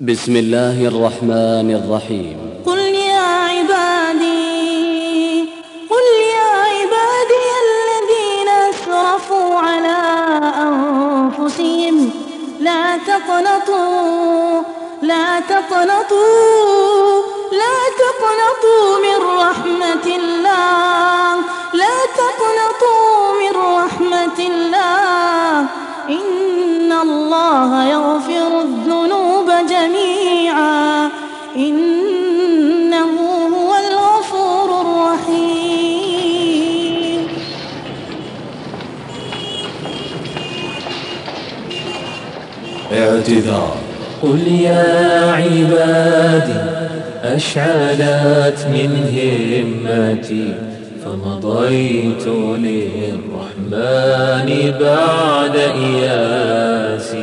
بسم الله الرحمن الرحيم. قل يا عبادي قل يا عبادي الذين أسرفوا على أنفسهم. لا تقنطوا لا تقنطوا لا تقنطوا من رحمة الله. لا تقنطوا من رحمة الله. إن الله يغفر اعتذار قل يا عبادي أشعلت من همتي فمضيت للرحمن بعد إياسي.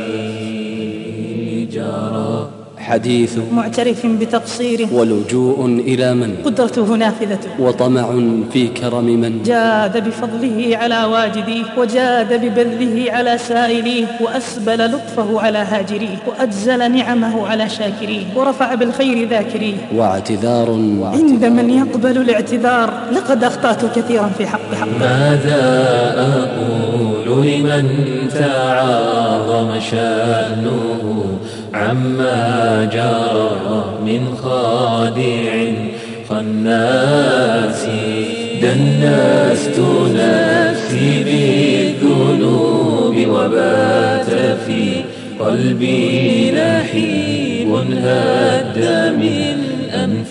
حديث معترف بتقصيره. ولجوء إلى من؟ قدرته نافذة وطمع في كرم من؟ جاد بفضله على واجديه وجاد ببذله على سائليه وأسبل لطفه على هاجريه وأجزل نعمه على شاكريه ورفع بالخير ذاكريه واعتذار عند من يقبل الاعتذار لقد أخطأت كثيرا في حق حق. ماذا أقول لمن تعاظم شأنه؟ عما جرى من خادع خناس دنست نفسي بالذنوب وبات في قلبي نحيب هد من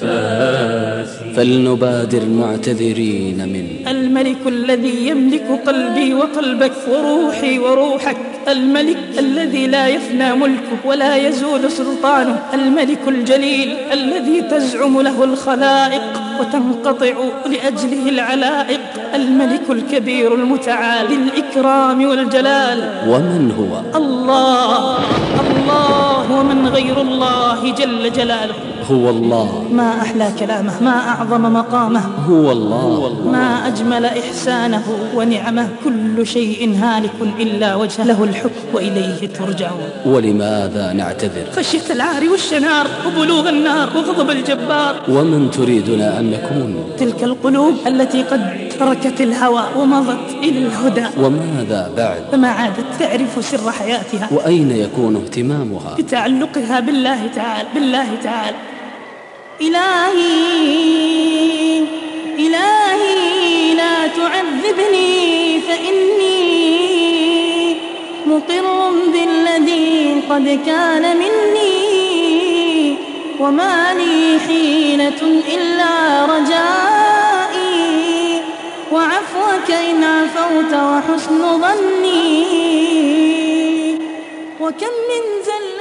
أنفاسي فلنبادر معتذرين من الملك الذي يملك قلبي وقلبك وروحي وروحك. الملك الذي لا يفنى ملكه ولا يزول سلطانه. الملك الجليل الذي تزعم له الخلائق وتنقطع لأجله العلائق. الملك الكبير المتعال الإكرام والجلال. ومن هو؟ الله الله ومن غير الله جل جلاله. هو الله. ما أحلى كلامه ما أعظم مقامه. هو الله. ما أجمل إحسانه ونعمه. كل شيء هالك إلا وجهه. له الحكم وإليه ترجعون. ولماذا نعتذر؟ خشية العار والشنار وبلوغ النار وغضب الجبار. ومن تريدنا أن نكون؟ تلك القلوب التي قد تركت الهوى ومضت إلى الهدى. وماذا بعد؟ فما عادت تعرف سر حياتها. وأين يكون اهتمامها؟ بتعلقها بالله تعالى بالله تعالى. إلهي إلهي لا تعذبني فإني مقر بالذي قد كان مني وما لي حيلة إلا رجائي. وعفوك إن عفوت وحسن ظني. وكم من الخطا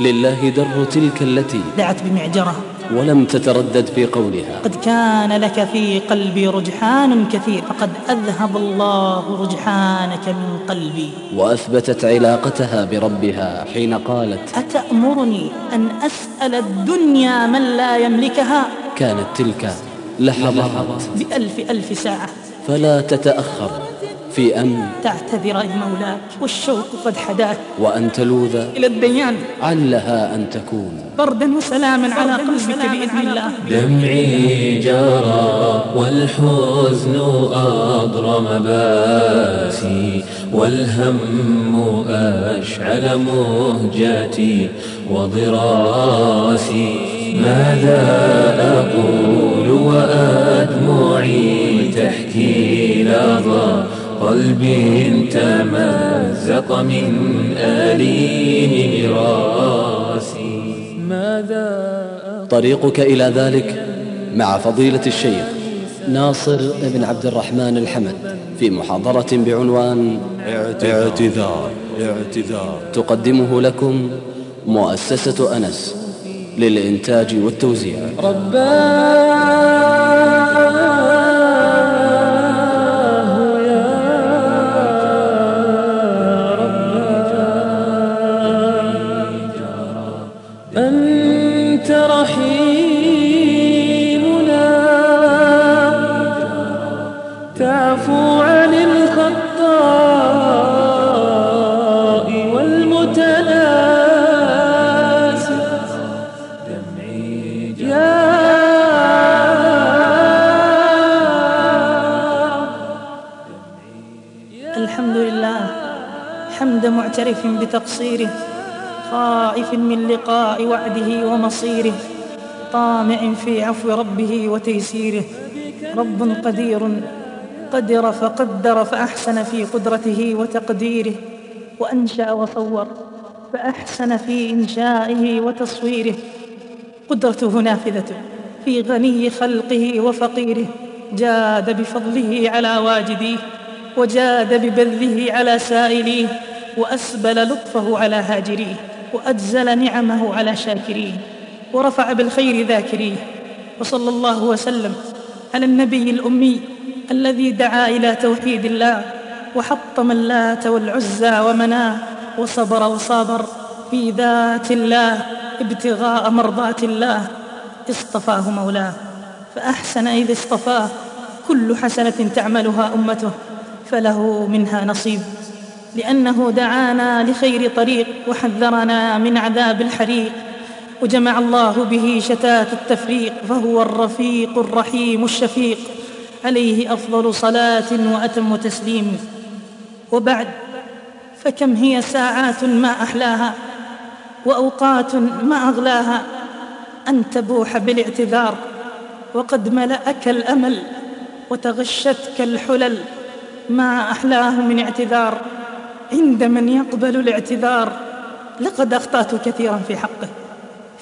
لله در تلك التي دعت بمعجرة. ولم تتردد في قولها. قد كان لك في قلبي رجحان كثير فقد أذهب الله رجحانك من قلبي. وأثبتت علاقتها بربها حين قالت أتأمرني أن أسأل الدنيا من لا يملكها؟ كانت تلك لحظات. بألف ألف ساعة. فلا تتأخر. في أن تعتذر لمولاك والشوق قد حداك. وأن تلوذ إلى الديان. علها أن تكون. بردا وسلاما على قلبك بإذن الله. دمعي جرى والحزن أضرم باسي والهم أشعل مهجتي وضراسي. ماذا أقول وأدمعي تحكي لظى قلبي تمزق من أليم راسي ماذا طريقك إلى ذلك مع فضيلة الشيخ ناصر بن عبد الرحمن الحمد. في محاضرة بعنوان اعتذار اعتذار. تقدمه لكم مؤسسة أنس للإنتاج والتوزيع. رباه معترف بتقصيره خائف من لقاء وعده ومصيره طامع في عفو ربه وتيسيره. رب قدير قدر فقدر فأحسن في قدرته وتقديره. وأنشأ وصور فأحسن في إنشائه وتصويره. قدرته نافذة في غني خلقه وفقيره. جاد بفضله على واجديه وجاد ببذله على سائليه وأسبل لطفه على هاجريه وأجزل نعمه على شاكريه ورفع بالخير ذاكريه وصلى الله وسلم على النبي الأمي الذي دعا إلى توحيد الله وحطم اللات والعزى ومناه وصبر وصابر في ذات الله ابتغاء مرضات الله اصطفاه مولاه فأحسن إذ اصطفاه كل حسنة تعملها أمته فله منها نصيب. لأنه دعانا لخير طريق وحذرنا من عذاب الحريق. وجمع الله به شتات التفريق فهو الرفيق الرحيم الشفيق. عليه أفضل صلاة وأتم تسليم. وبعد فكم هي ساعات ما أحلاها وأوقات ما أغلاها. أن تبوح بالاعتذار وقد ملأك الأمل وتغشتك الحلل. ما أحلاه من اعتذار. عند من يقبل الاعتذار لقد أخطأت كثيرا في حقه.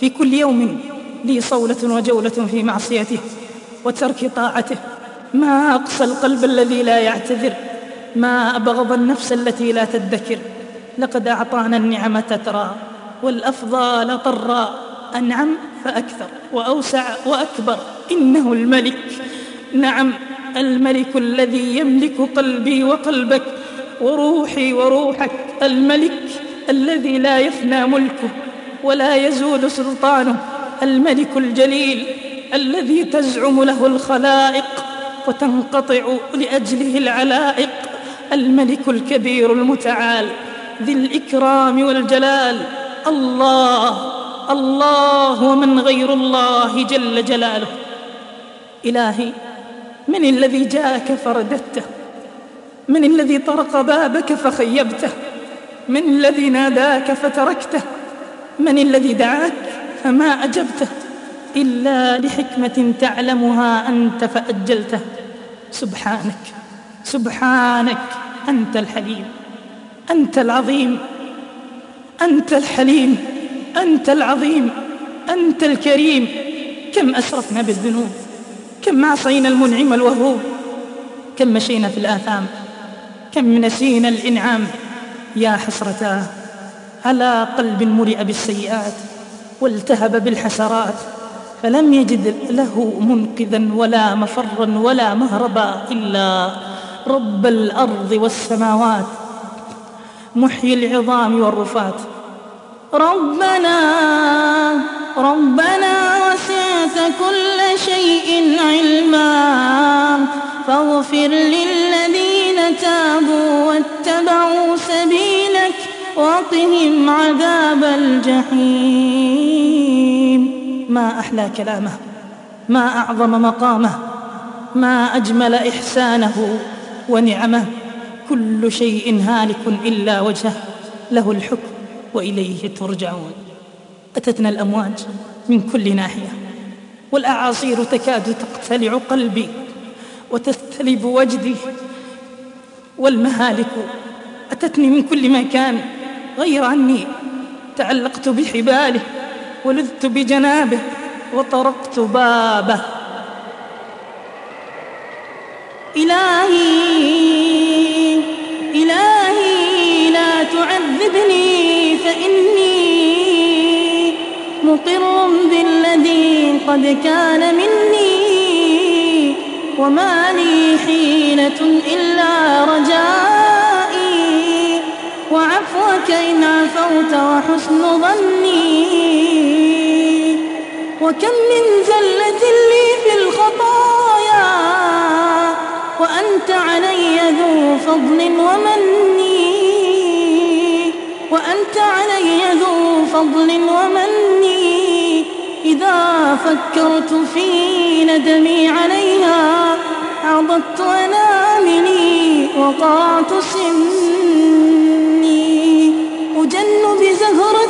في كل يوم لي صولة وجولة في معصيته وترك طاعته. ما أقسى القلب الذي لا يعتذر ما أبغض النفس التي لا تدكر. لقد أعطانا النعمة تترى والأفضال طرا. أنعم فأكثر وأوسع وأكبر. إنه الملك. نعم الملك الذي يملك قلبي وقلبك. وروحي وروحك الملك الذي لا يفنى ملكه ولا يزول سلطانه الملك الجليل الذي تزعم له الخلائق وتنقطع لأجله العلائق الملك الكبير المتعال ذي الإكرام والجلال. الله الله ومن غير الله جل جلاله. إلهي من الذي جاءك فرددته؟ من الذي طرق بابك فخيبته من الذي ناداك فتركته من الذي دعاك فما أجبته إلا لحكمة تعلمها أنت فأجلته. سبحانك سبحانك أنت الحليم أنت العظيم أنت الحليم أنت العظيم أنت الكريم. كم أسرفنا بالذنوب كم عصينا المنعم الوهوب كم مشينا في الآثام. كم نسينا الإنعام يا حسرتاه على قلب ملئ بالسيئات والتهب بالحسرات فلم يجد له منقذا ولا مفرا ولا مهربا إلا رب الأرض والسماوات محيي العظام والرفات. ربنا ربنا وسعت كل شيء علما فاغفر للذين تابوا واتبعوا سبيلك وقهم عذاب الجحيم. ما أحلى كلامه ما أعظم مقامه ما أجمل إحسانه ونعمه. كل شيء هالك إلا وجهه له الحكم وإليه ترجعون. أتتنا الأمواج من كل ناحية والأعاصير تكاد تقتلع قلبي وتستلب وجدي. والمهالك. أتتني من كل مكان. غير أني تعلقت بحباله. ولذت بجنابه. وطرقت بابه. إلهي إلهي لا تعذبني فإني مقر بالذي قد كان مني. وما لي حيلة إلا رجائي. وعفوك إن عفوت وحسن ظني. وكم من زلة لي في الخطايا. وأنت علي ذو فضل ومني. وأنت علي ذو فضل ومني. إذا فكرت في ندمي عليها عضدت أناملي وقعت سني.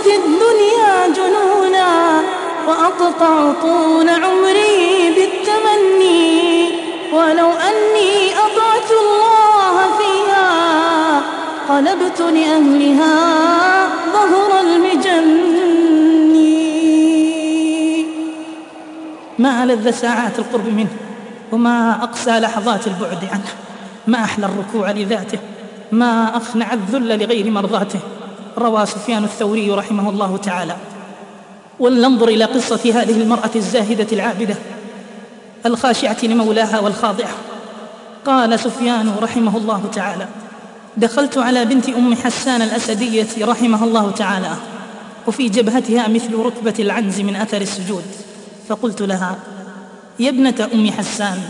الدنيا جنونا وأقطع طول عمري بالتمني. ولو أني أطعت الله فيها قلبت لأهلها ظهر المجن ما ألذ ساعات القرب منه وما أقسى لحظات البعد عنه. ما أحلى الركوع لذاته ما أخنع الذل لغير مرضاته. روى سفيان الثوري رحمه الله تعالى. ولننظر إلى قصة هذه المرأة الزاهدة العابدة الخاشعة لمولاها والخاضعة. قال سفيان رحمه الله تعالى دخلت على بنت أم حسان الأسدية رحمها الله تعالى وفي جبهتها مثل ركبة العنز من أثر السجود. فقلت لها يا ابنة أم حسان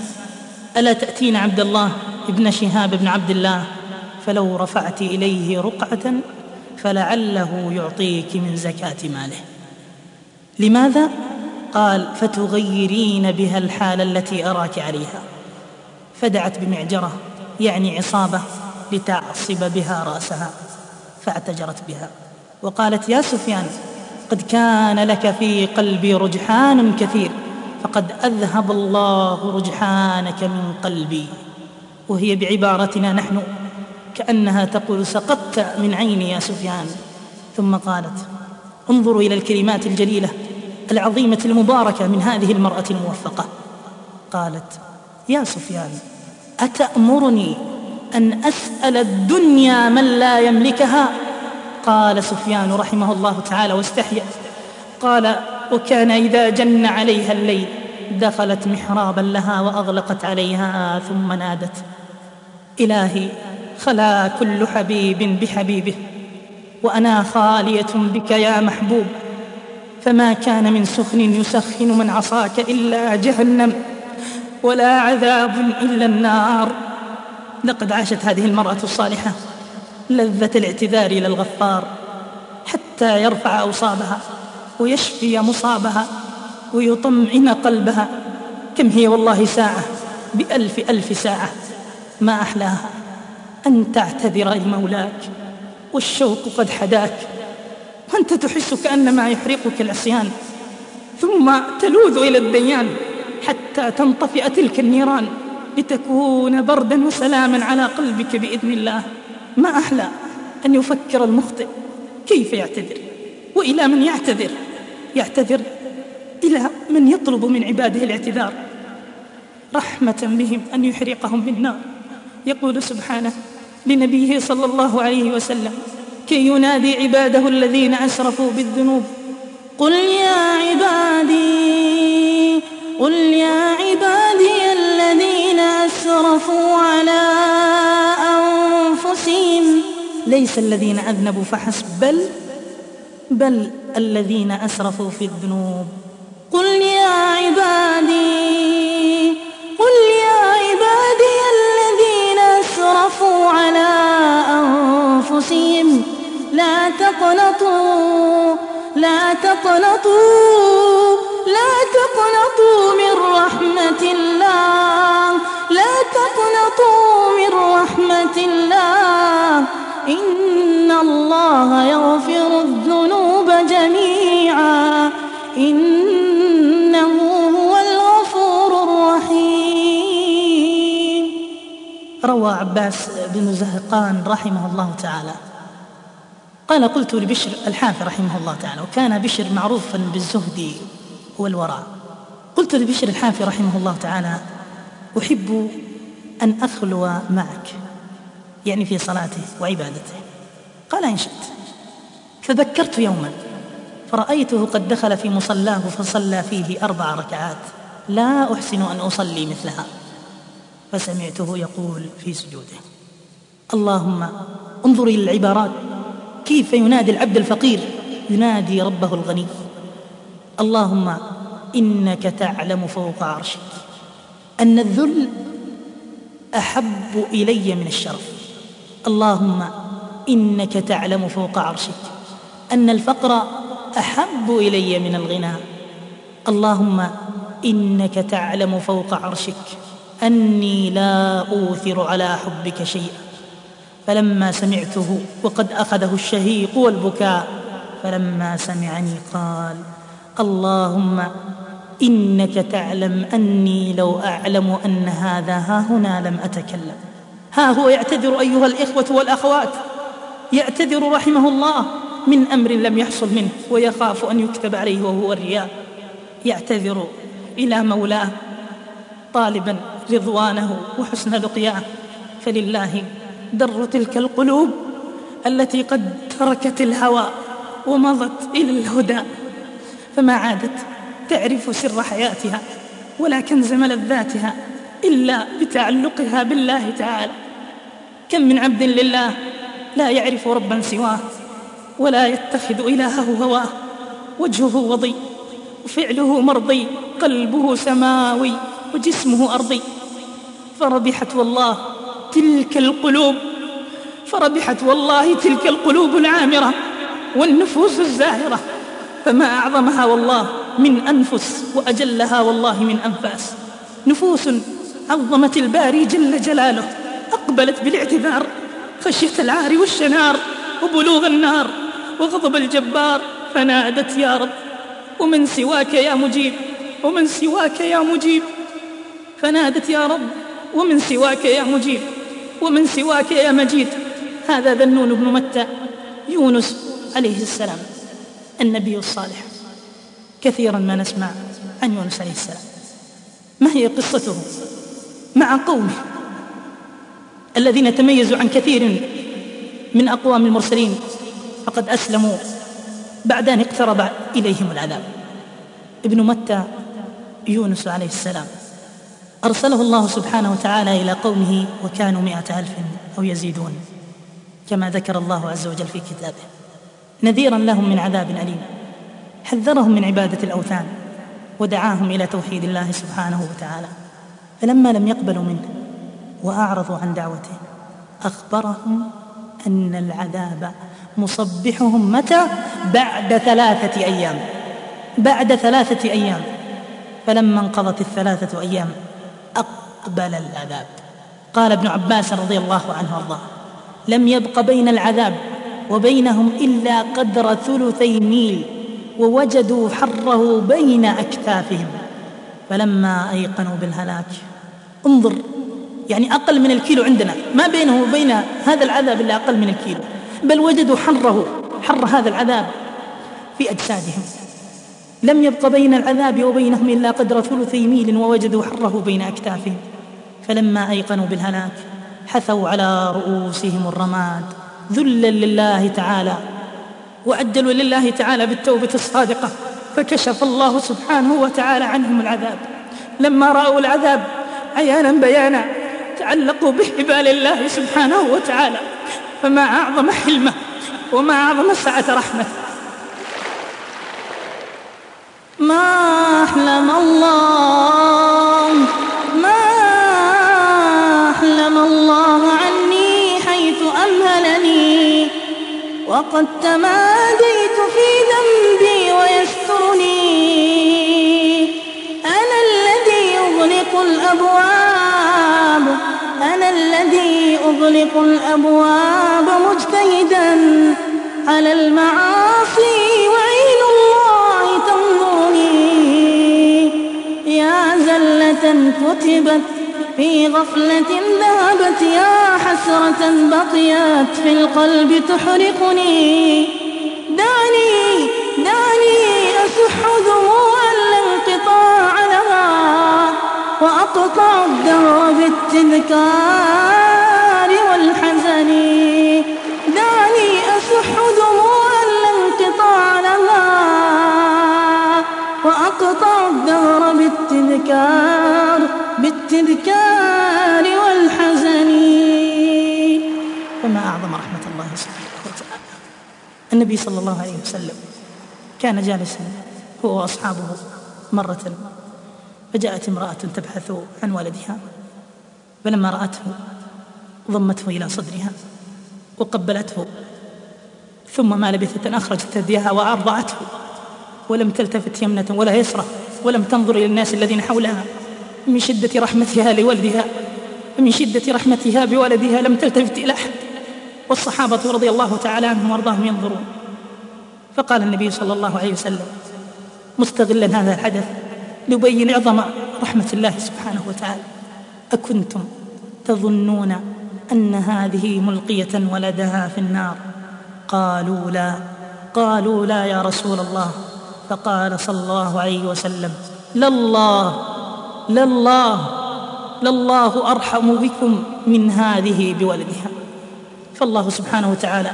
ألا تأتين عبد الله ابن شهاب بن عبد الله فلو رفعت إليه رقعة فلعله يعطيك من زكاة ماله. لماذا؟ قال فتغيرين بها الحال التي أراك عليها. فدعت بمعجرة يعني عصابة لتعصب بها رأسها فاعتجرت بها. وقالت يا سفيان قد كان لك في قلبي رجحان كثير فقد أذهب الله رجحانك من قلبي. وهي بعبارتنا نحن كأنها تقول سقطت من عيني يا سفيان. ثم قالت انظروا إلى الكلمات الجليلة العظيمة المباركة من هذه المرأة الموفقة. قالت يا سفيان أتأمرني أن أسأل الدنيا من لا يملكها؟ قال سفيان رحمه الله تعالى واستحيا. قال وكان إذا جن عليها الليل دخلت محرابا لها وأغلقت عليها ثم نادت إلهي خلا كل حبيب بحبيبه وأنا خالية بك يا محبوب فما كان من سخن يسخن من عصاك إلا جهنم ولا عذاب إلا النار. لقد عاشت هذه المرأة الصالحة. لذة الاعتذار إلى الغفار حتى يرفع أوصابها ويشفي مصابها ويطمئن قلبها. كم هي والله ساعة بألف ألف ساعة. ما أحلاها أن تعتذر لمولاك والشوق قد حداك. وأنت تحس كأنما يحرقك العصيان ثم تلوذ إلى الديان حتى تنطفئ تلك النيران لتكون بردا وسلاما على قلبك بإذن الله. ما أحلى أن يفكر المخطئ كيف يعتذر وإلى من يعتذر؟ يعتذر إلى من يطلب من عباده الاعتذار. رحمة بهم أن يحرقهم بالنار يقول سبحانه لنبيه صلى الله عليه وسلم كي ينادي عباده الذين أسرفوا بالذنوب قل يا عبادي قل يا عبادي الذين أسرفوا على ليس الذين أذنبوا فحسب بل بل الذين أسرفوا في الذنوب. قل يا عبادي قل يا عبادي الذين أسرفوا على أنفسهم. لا تقنطوا لا تقنطوا لا تقنطوا من رحمة الله. لا تقنطوا من رحمة الله. إن الله يغفر الذنوب جميعا. إنه هو الغفور الرحيم. روى عباس بن زهقان رحمه الله تعالى. قال قلت لبشر الحافي رحمه الله تعالى وكان بشر معروفا بالزهد والورع قلت لبشر الحافي رحمه الله تعالى أحب أن أخلو معك. يعني في صلاته وعبادته. قال إن شئت. فذكرت يوما فرأيته قد دخل في مصلاه فصلى فيه أربع ركعات. لا أحسن أن أصلي مثلها. فسمعته يقول في سجوده. اللهم انظر إلى العبارات. كيف ينادي العبد الفقير؟ ينادي ربه الغني. اللهم إنك تعلم فوق عرشك. أن الذل أحب إلي من الشرف. اللهم إنك تعلم فوق عرشك أن الفقر أحب إلي من الغنى. اللهم إنك تعلم فوق عرشك أني لا أوثر على حبك شيئا. فلما سمعته وقد أخذه الشهيق والبكاء فلما سمعني قال اللهم إنك تعلم أني لو أعلم أن هذا ها هنا لم أتكلم. ها هو يعتذر أيها الإخوة والأخوات. يعتذر رحمه الله من أمر لم يحصل منه ويخاف أن يكتب عليه وهو الرياء. يعتذر إلى مولاه طالبا رضوانه وحسن لقياه فلله در تلك القلوب التي قد تركت الهوى ومضت إلى الهدى. فما عادت تعرف سر حياتها ولا كنز ملذاتها إلا بتعلقها بالله تعالى. كم من عبد لله لا يعرف ربا سواه ولا يتخذ إلهه هواه. وجهه وضي وفعله مرضي قلبه سماوي وجسمه أرضي. فربحت والله تلك القلوب فربحت والله تلك القلوب العامرة والنفوس الزاهرة. فما أعظمها والله من أنفس وأجلها والله من أنفاس. نفوس عظمت الباري جل جلاله أقبلت بالاعتذار خشيه العار والشنار وبلوغ النار وغضب الجبار فنادت يا رب ومن سواك يا مجيب ومن سواك يا مجيب. فنادت يا رب ومن سواك يا مجيب ومن سواك يا مجيد. هذا ذنون بن متى يونس عليه السلام النبي الصالح. كثيرا ما نسمع عن يونس عليه السلام. ما هي قصته مع قومه؟ الذين تميزوا عن كثير من أقوام المرسلين. فقد أسلموا بعد أن اقترب إليهم العذاب. ابن متى يونس عليه السلام. أرسله الله سبحانه وتعالى إلى قومه وكانوا مئة ألف أو يزيدون كما ذكر الله عز وجل في كتابه. نذيرا لهم من عذاب أليم. حذرهم من عبادة الأوثان ودعاهم إلى توحيد الله سبحانه وتعالى. فلما لم يقبلوا منه وأعرضوا عن دعوته. أخبرهم أن العذاب مصبحهم متى؟ بعد ثلاثة أيام. بعد ثلاثة أيام. فلما انقضت الثلاثة أيام أقبل العذاب. قال ابن عباس رضي الله عنه وارضاه لم يبق بين العذاب وبينهم إلا قدر ثلثي ميل ووجدوا حره بين أكتافهم. فلما أيقنوا بالهلاك انظر يعني أقل من الكيلو عندنا. ما بينه وبين هذا العذاب إلا أقل من الكيلو. بل وجدوا حره حر هذا العذاب في أجسادهم. لم يبق بين العذاب وبينهم إلا قدر ثلثي ميل ووجدوا حره بين أكتافهم. فلما أيقنوا بالهلاك حثوا على رؤوسهم الرماد. ذلا لله تعالى وعجلوا لله تعالى بالتوبة الصادقة. فكشف الله سبحانه وتعالى عنهم العذاب. لما رأوا العذاب عيانا بيانا تعلقوا بحبال الله سبحانه وتعالى فما أعظم حلمه وما أعظم سعة رحمته. ما أحلم الله ما أحلم الله عني حيث أمهلني وقد تماديت في ذنبي ويسترني أنا الذي أغلق الأبواب الذي أغلق الأبواب مجتهدا على المعاصي وعين الله تنظرني يا زلة كتبت في غفلة ذهبت يا حسرة بقيت في القلب تحرقني. وأقطع الدهر بالتذكار والحزن. دعني أسح دموع الانقطاع لها. وأقطع الدهر بالتذكار بالتذكار والحزن. فما أعظم رحمة الله سبحانه وتعالى. النبي صلى الله عليه وسلم كان جالسا هو وأصحابه مرة فجاءت امرأة تبحث عن ولدها فلما رأته ضمته إلى صدرها وقبلته ثم ما لبثت أن أخرجت ثديها وأرضعته ولم تلتفت يمنة ولا يسرى ولم تنظر إلى الناس الذين حولها من شدة رحمتها لولدها من شدة رحمتها بولدها لم تلتفت إلى أحد. والصحابة رضي الله تعالى عنهم وأرضاهم ينظرون. فقال النبي صلى الله عليه وسلم مستغلا هذا الحدث ليبين عظم رحمة الله سبحانه وتعالى. أكنتم تظنون أن هذه ملقية ولدها في النار؟ قالوا لا. قالوا لا يا رسول الله. فقال صلى الله عليه وسلم لله لله لله أرحم بكم من هذه بولدها. فالله سبحانه وتعالى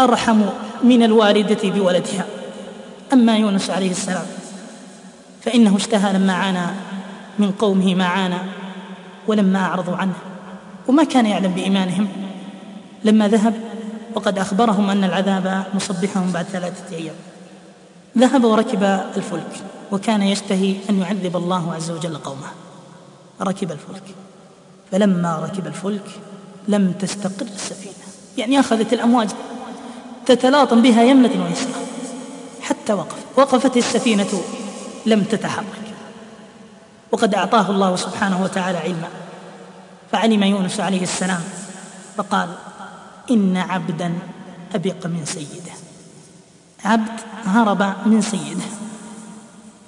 أرحم من الوالدة بولدها. أما يونس عليه السلام فإنه اشتهى لما عانى من قومه ما عانى ولما أعرضوا عنه. وما كان يعلم بإيمانهم. لما ذهب وقد أخبرهم أن العذاب مصبحهم بعد ثلاثة أيام. ذهب وركب الفلك وكان يشتهي أن يعذب الله عز وجل قومه. ركب الفلك. فلما ركب الفلك لم تستقر السفينة. يعني أخذت الأمواج تتلاطم بها يمنة ويسرى. حتى وقف. وقفت السفينة لم تتحرك وقد أعطاه الله سبحانه وتعالى علما. فعلم يونس عليه السلام فقال إن عبدا أبق من سيده. عبد هرب من سيده.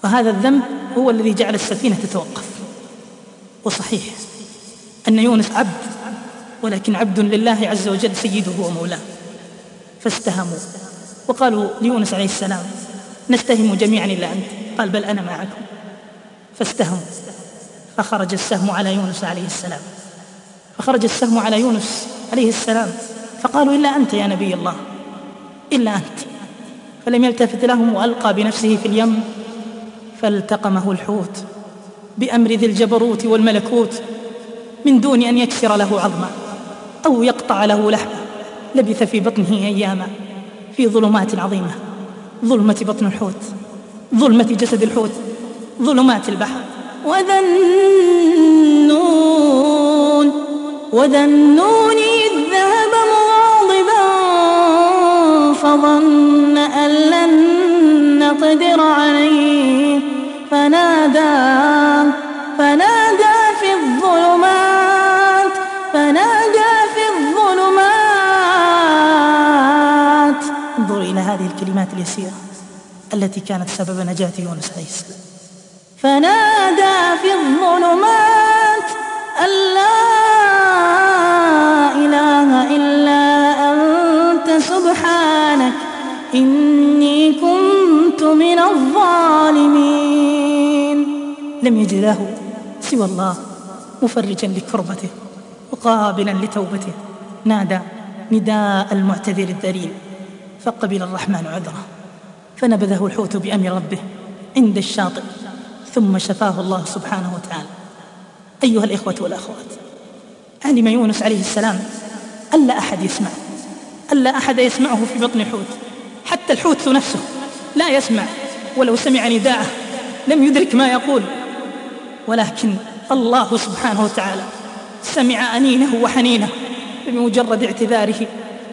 وهذا الذنب هو الذي جعل السفينة تتوقف. وصحيح أن يونس عبد ولكن عبد لله عز وجل سيده ومولاه. فاستهموا وقالوا ليونس عليه السلام نستهم جميعا إلا أنت. قال بل أنا معكم. فاستهموا فخرج السهم على يونس عليه السلام. فخرج السهم على يونس عليه السلام. فقالوا إلا أنت يا نبي الله. إلا أنت. فلم يلتفت لهم وألقى بنفسه في اليم. فالتقمه الحوت بأمر ذي الجبروت والملكوت من دون أن يكسر له عظما أو يقطع له لحما لبث في بطنه أياما. في ظلمات عظيمة. ظلمة بطن الحوت. ظلمة جسد الحوت ظلمات البحر. وذا النون وذا النون إذ ذهب مغاضبا فظن أن لن نقدر عليه. فنادى فنادى في الظلمات فنادى في الظلمات. انظر إلى هذه الكلمات اليسيرة. التي كانت سبب نجاة يونس عليه السلام. فنادى في الظلمات أن لا إله إلا أنت سبحانك إني كنت من الظالمين. لم يجد له سوى الله مفرجا لكربته وقابلا لتوبته. نادى نداء المعتذر الذليل فقبل الرحمن عذره فنبذه الحوت بأمر ربه عند الشاطئ ثم شفاه الله سبحانه وتعالى. أيها الإخوة والأخوات علم يونس عليه السلام ألا أحد يسمع؟ ألا أحد يسمعه في بطن الحوت؟ حتى الحوت نفسه لا يسمع ولو سمع نداءه لم يدرك ما يقول. ولكن الله سبحانه وتعالى سمع أنينه وحنينه بمجرد اعتذاره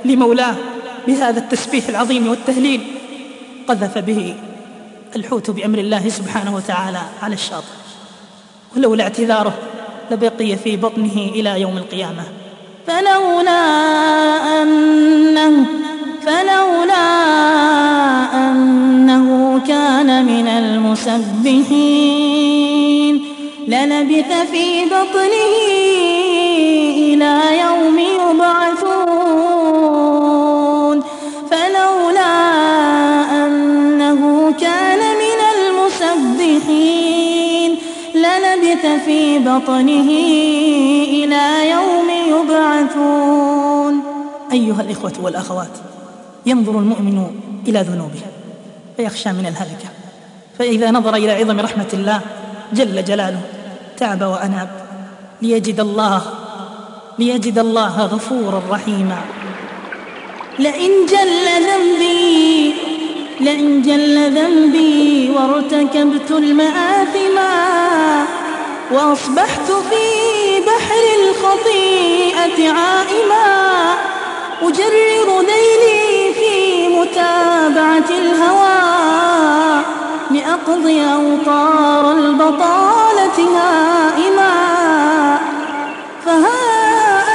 لمولاه بهذا التسبيح العظيم والتهليل. قذف به الحوت بأمر الله سبحانه وتعالى على الشاطئ. ولولا اعتذاره لبقي في بطنه إلى يوم القيامة. فلولا أنه فلولا أنه كان من المسبحين. للبث في بطنه إلى يوم يبعثون. بطنه إلى يوم يبعثون. أيها الإخوة والأخوات ينظر المؤمن إلى ذنوبه فيخشى من الهلكة. فإذا نظر إلى عظم رحمة الله جل جلاله تاب وأناب. ليجد الله ليجد الله غفورا رحيما. لئن جل ذنبي لئن جل ذنبي وارتكبت المآثما وأصبحت في بحر الخطيئة عائما. أجرر ليلي في متابعة الهوى. لأقضي أوطار البطالة هائما فها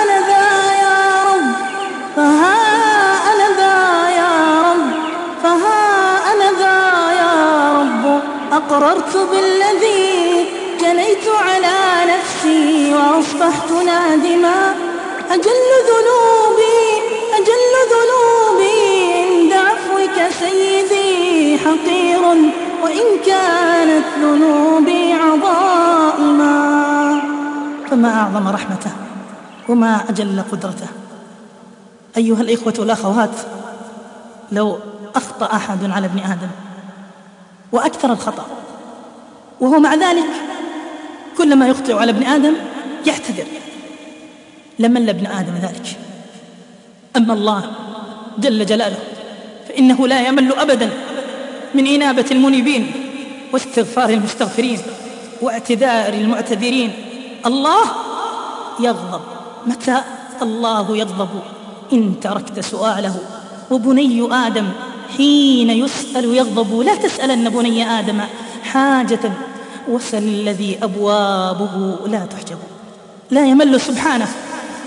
أنا ذا يا رب. فها أنا ذا يا رب. فها أنا ذا يا رب. أقررت بالذي جنيت على نفسي وأصبحت نادما. أجل ذنوبي أجل ذنوبي عند عفوك سيدي حقير وإن كانت ذنوبي عظائما. فما أعظم رحمته؟ وما أجل قدرته؟ أيها الإخوة والأخوات لو أخطأ أحد على ابن آدم وأكثر الخطأ وهو مع ذلك كلما يخطئ على ابن آدم يعتذر. لمن ابن آدم ذلك. أما الله جل جلاله فإنه لا يمل أبدا من إنابة المنيبين واستغفار المستغفرين واعتذار المعتذرين. الله يغضب. متى الله يغضب؟ إن تركت سؤاله. وبني آدم حين يسأل يغضب. لا تسألن بني آدم حاجة وسل الذي أبوابه لا تحجب. لا يمل سبحانه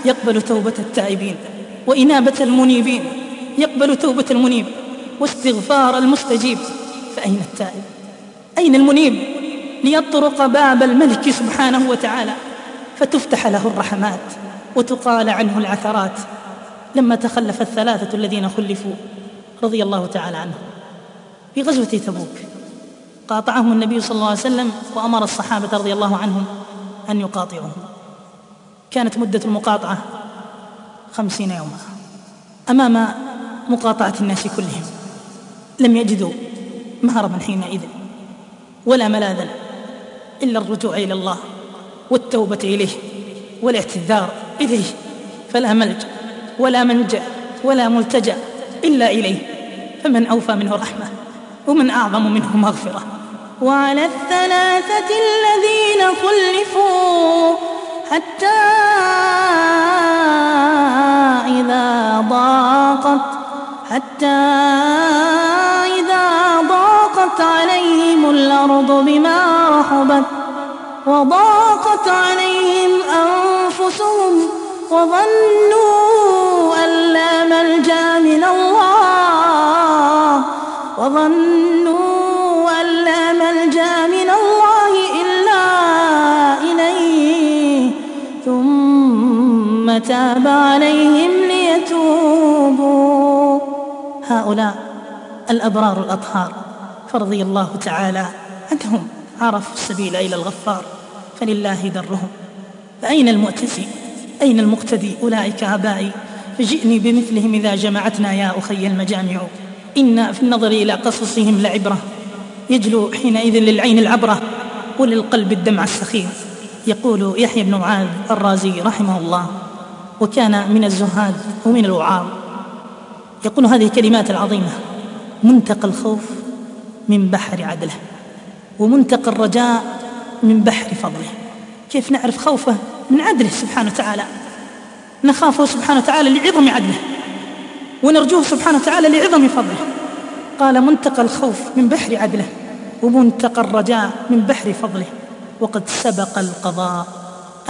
يقبل توبة التائبين وإنابة المنيبين. يقبل توبة المنيب واستغفار المستجيب. فأين التائب؟ أين المنيب؟ ليطرق باب الملك سبحانه وتعالى. فتفتح له الرحمات وتقال عنه العثرات. لما تخلف الثلاثة الذين خلفوا رضي الله تعالى عنهم في غزوة تبوك. قاطعهم النبي صلى الله عليه وسلم وأمر الصحابة رضي الله عنهم أن يقاطعوهم كانت مدة المقاطعة خمسين يوما أمام مقاطعة الناس كلهم. لم يجدوا مهربا حينئذ ولا ملاذا إلا الرجوع إلى الله والتوبة إليه والاعتذار إليه. فلا ملجأ ولا منجأ ولا ملتجأ إلا إليه. فمن أوفى منه رحمة ومن أعظم منه مغفرة. وعلى الثلاثة الذين خلفوا حتى إذا ضاقت حتى إذا ضاقت عليهم الأرض بما رحبت وضاقت عليهم أنفسهم وظنوا أن لا ملجأ من الله وظنوا لا ملجأ من الله إلا إليه. ثم تاب عليهم ليتوبوا. هؤلاء الأبرار الأطهار. فرضي الله تعالى عنهم. عرفوا السبيل إلى الغفار. فلله درهم. فأين المؤتسي؟ أين المقتدي؟ أولئك آبائي. فجئني بمثلهم إذا جمعتنا يا أخي المجامع. إن في النظر إلى قصصهم لعبرة. يجلو حينئذ للعين العبرة وللقلب الدمع السخيم يقول يحيى بن معاذ الرازي رحمه الله وكان من الزهاد ومن الوعاظ يقول هذه الكلمات العظيمة منتقى الخوف من بحر عدله ومنتقى الرجاء من بحر فضله كيف نعرف خوفه؟ من عدله سبحانه وتعالى. نخافه سبحانه وتعالى لعظم عدله ونرجوه سبحانه وتعالى لعظم فضله. قال منتقى الخوف من بحر عدله ومنتقى الرجاء من بحر فضله. وقد سبق القضاء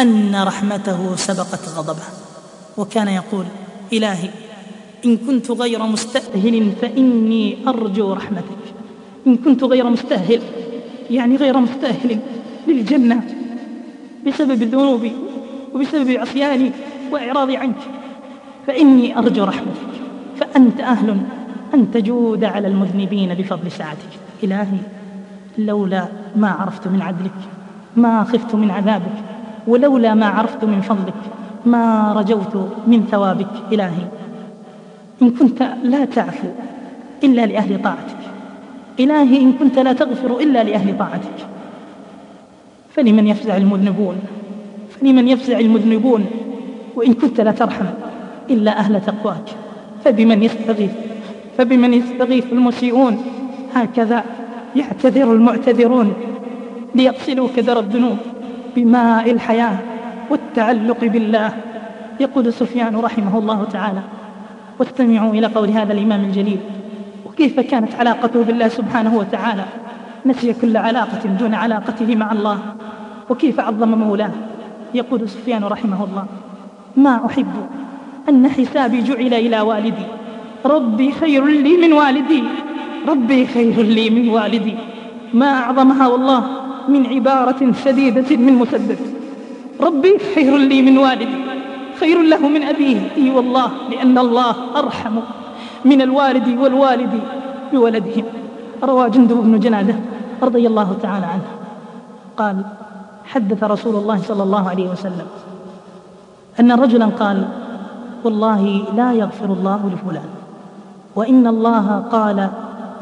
أن رحمته سبقت غضبه. وكان يقول إلهي إن كنت غير مستأهل فإني أرجو رحمتك. إن كنت غير مستأهل يعني غير مستأهل للجنة بسبب ذنوبي وبسبب عصياني وإعراضي عنك فإني أرجو رحمتك. فأنت أهل أن تجود على المذنبين بفضل ساعتك إلهي لولا ما عرفت من عدلك ما خفت من عذابك ولولا ما عرفت من فضلك ما رجوت من ثوابك. إلهي إن كنت لا تعفو إلا لأهل طاعتك. إلهي إن كنت لا تغفر إلا لأهل طاعتك. فلمن يفزع المذنبون؟ فلمن يفزع المذنبون؟ وإن كنت لا ترحم إلا أهل تقواك. فبمن يستغيث؟ فبمن يستغيث المسيئون؟ هكذا يعتذر المعتذرون ليغسلوا كدر الذنوب بماء الحياة والتعلق بالله. يقول سفيان رحمه الله تعالى واستمعوا إلى قول هذا الإمام الجليل وكيف كانت علاقته بالله سبحانه وتعالى؟ نسي كل علاقة دون علاقته مع الله. وكيف عظم مولاه؟ يقول سفيان رحمه الله ما أحب أن حسابي جعل إلى والدي. ربي خير لي من والدي. ربي خير لي من والدي. ما أعظمها والله من عبارة سديدة من مسدد. ربي خير لي من والدي. خير له من أبيه. إي والله لأن الله أرحم من الوالد والوالد بولدهم روى جندب بن جنادة رضي الله تعالى عنه. قال حدث رسول الله صلى الله عليه وسلم أن رجلا قال والله لا يغفر الله لفلان. وإن الله قال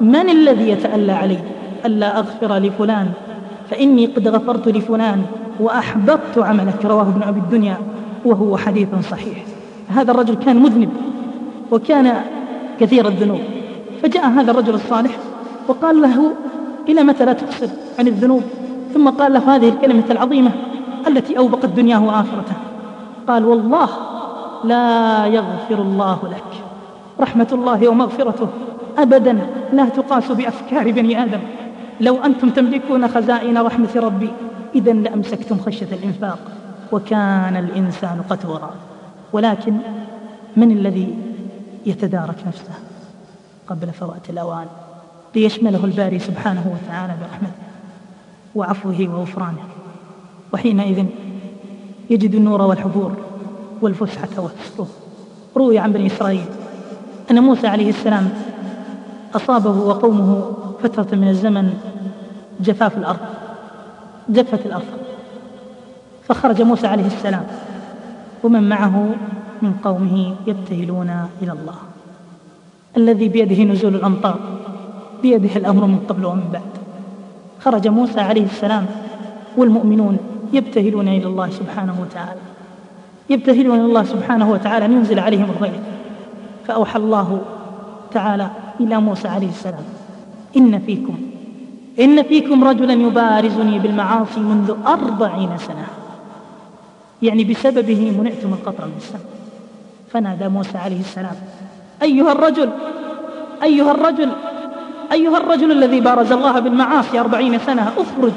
من الذي يتألى علي؟ ألا أغفر لفلان. فإني قد غفرت لفلان وأحبطت عملك. رواه ابن أبي الدنيا وهو حديث صحيح. هذا الرجل كان مذنب وكان كثير الذنوب. فجاء هذا الرجل الصالح وقال له إلى متى لا تقصر عن الذنوب ثم قال له هذه الكلمة العظيمة التي أوبقت دنياه وآخرته. قال والله لا يغفر الله لك. رحمة الله ومغفرته. أبدا لا تقاس بأفكار بني آدم. لو أنتم تملكون خزائن رحمة ربي إذا لأمسكتم خشية الإنفاق وكان الإنسان قتورا. ولكن من الذي يتدارك نفسه قبل فوات الأوان؟ ليشمله الباري سبحانه وتعالى برحمته وعفوه وغفرانه. وحينئذ يجد النور والحبور والفسحة والسرور روي عن بني إسرائيل أن موسى عليه السلام أصابه وقومه فترة من الزمن جفاف الأرض جفت الأرض. فخرج موسى عليه السلام ومن معه من قومه يبتهلون إلى الله. الذي بيده نزول الأمطار بيده الأمر من قبل ومن بعد. خرج موسى عليه السلام والمؤمنون يبتهلون إلى الله سبحانه وتعالى. يبتهلون إلى الله سبحانه وتعالى أن ينزل عليهم الغيث فأوحى الله تعالى إلى موسى عليه السلام إن فيكم إن فيكم رجلا يبارزني بالمعاصي منذ أربعين سنة. يعني بسببه منعتم القطر من السماء فنادى موسى عليه السلام أيها الرجل أيها الرجل أيها الرجل الذي بارز الله بالمعاصي أربعين سنة أخرج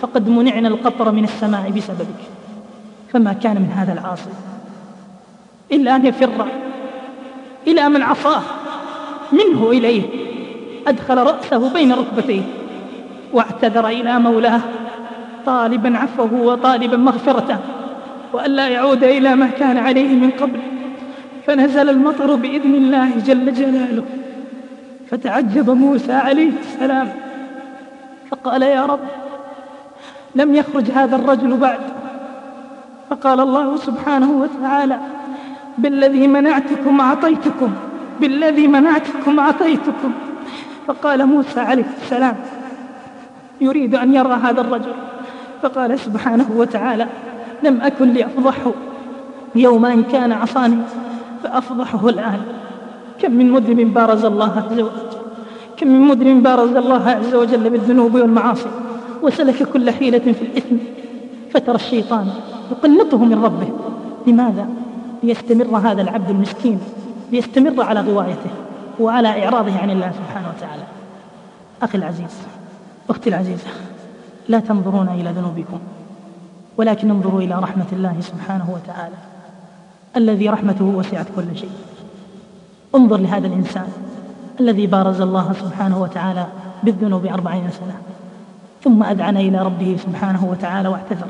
فقد منعنا القطر من السماء بسببك. فما كان من هذا العاصي إلا أن يفر إلى من عصاه. منه إليه. أدخل رأسه بين ركبتيه. واعتذر إلى مولاه. طالبا عفوه وطالبا مغفرته. وألا يعود إلى ما كان عليه من قبل. فنزل المطر بإذن الله جل جلاله. فتعجب موسى عليه السلام. فقال يا رب لم يخرج هذا الرجل بعد. فقال الله سبحانه وتعالى بالذي منعتكم أعطيتكم بالذي منعتكم أعطيتكم. فقال موسى عليه السلام يريد أن يرى هذا الرجل. فقال سبحانه وتعالى لم أكن لأفضحه. يوم أن كان عصاني فأفضحه الآن. كم من مذنب بارز الله عز وجل. كم من مذنب بارز الله عز وجل بالذنوب والمعاصي. وسلك كل حيلة في الإثم. فترى الشيطان يقنطه من ربه. لماذا؟ ليستمر هذا العبد المسكين ليستمر على غوايته وعلى إعراضه عن الله سبحانه وتعالى. أخي العزيز أختي العزيزة لا تنظرون إلى ذنوبكم ولكن انظروا إلى رحمة الله سبحانه وتعالى الذي رحمته وسعت كل شيء. انظر لهذا الإنسان الذي بارز الله سبحانه وتعالى بالذنوب أربعين سنة ثم أذعن إلى ربه سبحانه وتعالى واعتذر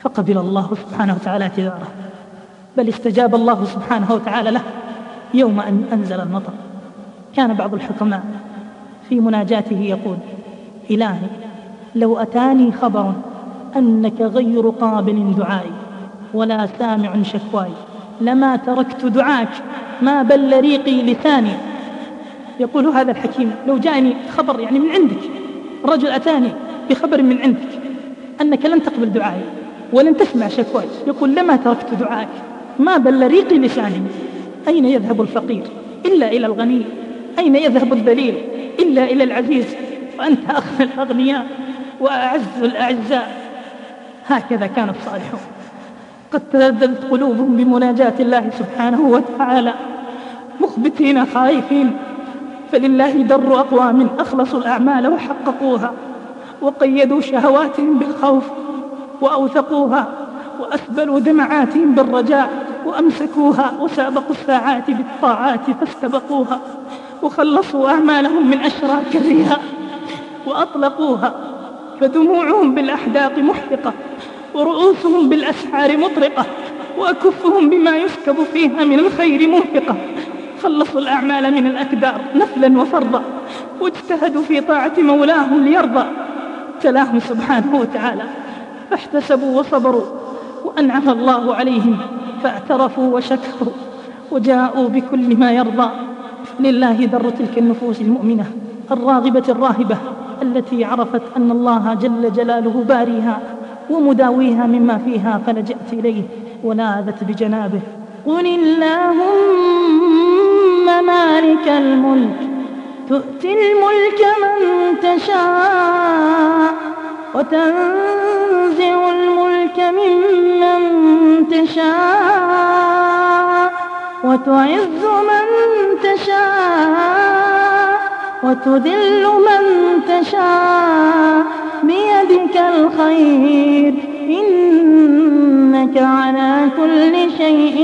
فقبل الله سبحانه وتعالى اعتذاره. بل استجاب الله سبحانه وتعالى له يوم أن أنزل المطر. كان بعض الحكماء في مناجاته يقول إلهي لو أتاني خبر أنك غير قابل دعائي ولا سامع شكواي لما تركت دعاك ما بل ريقي لساني. يقول هذا الحكيم لو جاءني خبر يعني من عندك رجل أتاني بخبر من عندك أنك لن تقبل دعائي ولن تسمع شكواي يقول لما تركت دعاك ما بل ريقي لساني أين يذهب الفقير؟ إلا إلى الغني. أين يذهب الذليل؟ إلا إلى العزيز. وأنت أغنى الأغنياء وأعز الأعزاء. هكذا كان الصالحون. قد تلذذت قلوبهم بمناجاة الله سبحانه وتعالى. مخبتين خائفين فلله در أقوام أخلصوا الأعمال وحققوها. وقيدوا شهواتهم بالخوف. وأوثقوها. وأسبلوا دمعاتهم بالرجاء. وأمسكوها وسابقوا الساعات بالطاعات فاستبقوها وخلصوا أعمالهم من أشراك الرياء وأطلقوها فدموعهم بالأحداق محرقة ورؤوسهم بالأسحار مطرقة وأكفهم بما يسكب فيها من الخير منفقة خلصوا الأعمال من الأكدار نفلا وفرضا واجتهدوا في طاعة مولاهم ليرضى تلاهم سبحانه وتعالى فاحتسبوا وصبروا وأنعم الله عليهم فاعترفوا وشكروا وجاءوا بكل ما يرضى. لله در تلك النفوس المؤمنة الراغبة الراهبة التي عرفت أن الله جل جلاله باريها ومداويها مما فيها فلجأت إليه ولاذت بجنابه. قل اللهم مالك الملك تؤتي الملك من تشاء وتنزع الملك ممن تشاء وتعز من تشاء وتذل من تشاء بيدك الخير إنك على كل شيء